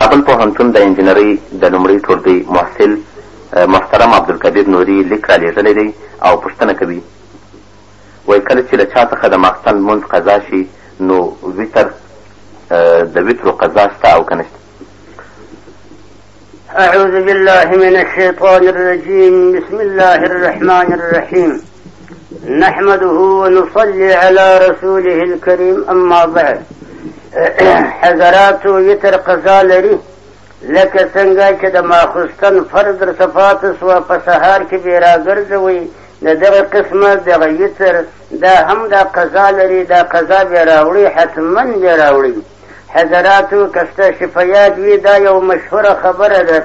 کابل پوهنتون د انجنیرۍ د لومړۍ ټولګۍ محصل محترم عبدالکبیر نوري لیک رالېږلی دی او پوښتنه کوي وایي کله چې له چا څخه د ماخستن لمونځ قضا شي نو وتر د وترو قضا شته او که نشته أعوذ بالله من الشيطان الرجيم بسم الله الرحمن الرحيم نحمده ونصلي على رسوله الكريم أما بعد حضراتو يتر قضا لري لکه څنګه چې د ماخستن فرض در صفات سو په سهار کې به راګرځوي د دغه قسمه دغه یتر دا هم دا قضا لري دا قضا به راوړي حتما به راوړي حضراتو که ستاسې په یاد وي دا یو مشهوره خبره ده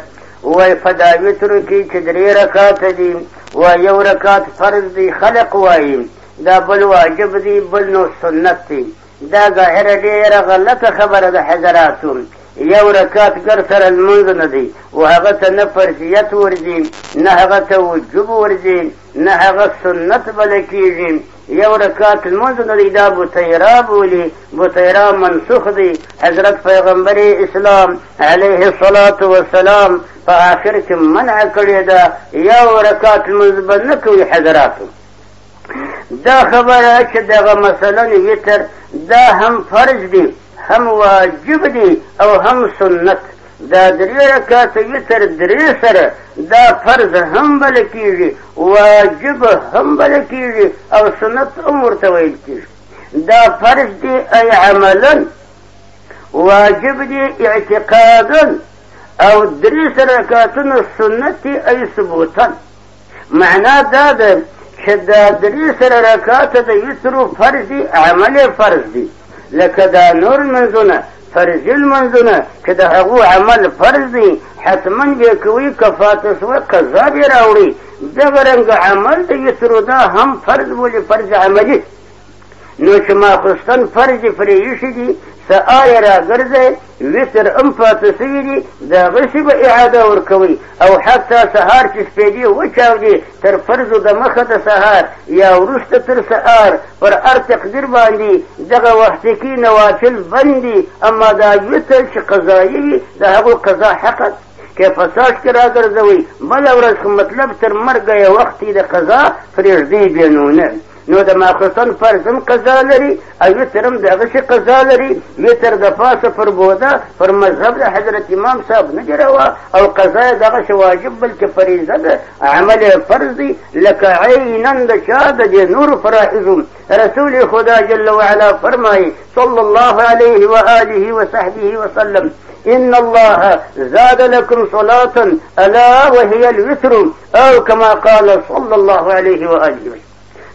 وای په دا وترو کې چې درې رکاته دي و یو رکات فرض دی خلق وایي دا بل واجب دی بل نو سنت دی دا ظاهره ډېره غلطه خبره ده حضراتو یو رکات ګر سره لمونځ نه دی او هغه ته نه فرضیت ورځي نه هغه ته وجوب ورځي نه هغه سنت بل کېږي یو رکعت لمونځ نه دی دا بوتیرا بولي بوتیرا منسوخ دی حضرت پیغمبر اسلام علیه الصلاة والسلام په آخر کې منع کړې ده یو رکعت لمونځ به نه کوي حضراتو دا خبره چې دغه مثلا وتر دا هم فرض دی هم واجب دی او هم سنت دا درې رکعته وتر درې سره دا فرض هم بل کیږي واجب هم بل کیږي او سنت هم ورته ویل کیږي دا فرض دی ای عملا واجب دی اعتقادا او درې سره رکعتونه سنت ای ثبوتا معنا دا ده چې دا درې سره رکاته د وترو فرض دي عمل فرض دي لکه دا نور منځونه فرضي لمنځونه چې د هغو عمل فرض دي حتما به یې کوي که فاته شوه قضا به یې راوړي دغه رنګه عمل د وترو دا هم فرض بولي فرض عملي نو چې ماخوستن فرض پرې ایښي دي څه آیا راګرځی وتر هم پاتې سوي دي د هغسې به اعاده ورکوي او حتی سهار چې سپېدې وچاودې تر فرضو د مخه د سهار یا وروسته تر سهار پر هر تقدیر باندې دغه وختکي نوافل بند دي اما دا وتر چې قضایي وي د هغو قضا حق که فساد کې راګرځوي بله ورځ مطلب تر مرګه یې وخت د قضا پرېږدي بې نونه نو د ماخستن فرض هم قضا لري او وتر هم دغسې قضا لري وتر د پاسه پر بوده پر مذهب د حضرت امام صاحب نه دي روا او قضا یې دغسې واجب بلکې فریضه ده عمل یې فرض دی لکه عینا د چا د دې نور فرائضو رسول خدا جل وعلا فرمایي صلی الله علیه و آله و صحبه وسلم إن الله زاد لكم صلاة ألا وهي الوتر او کما قال صلی الله علیه و آله وسلم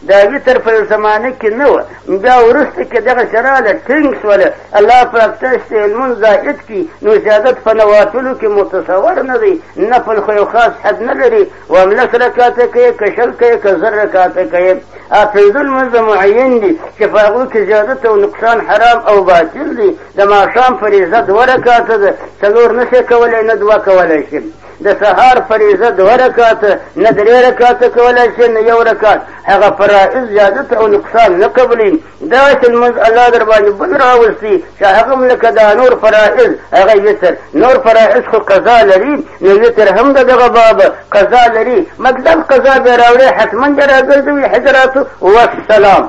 دا وتر په زمانه کې نه و بیا ورسته کې دغه شراله ټینګ سوله الله پاک تاسو ته لمونځ زائد کړي نو زیادت په نوافلو کې متصور نه دی نه په خو یو خاص حد نه لري واملس رکاته کوي که شل کوي که زر رکاته کوي پنځه لمونځ معین دي چې په هغو کې زیادت او نقصان حرام او باطل دي د ماښام فریضه دوه رکاته ده څلور نه شي کولی نه دوه کولی شي د سهار فریضه دوه رکاته نه درې رکاته کولی شي نه یو رکات هغه فرائض زیادت او نقصان نه قبلي داسې لمونځ الله در باندې بل راوستي چې هغه هم لکه دا نور فرائض هغه وتر نور فرائض خو قضا لري نو وتر هم د دغه باب قضا لري مطلب قضا به راوړي حتما به راګرځوي حضراتو والسلام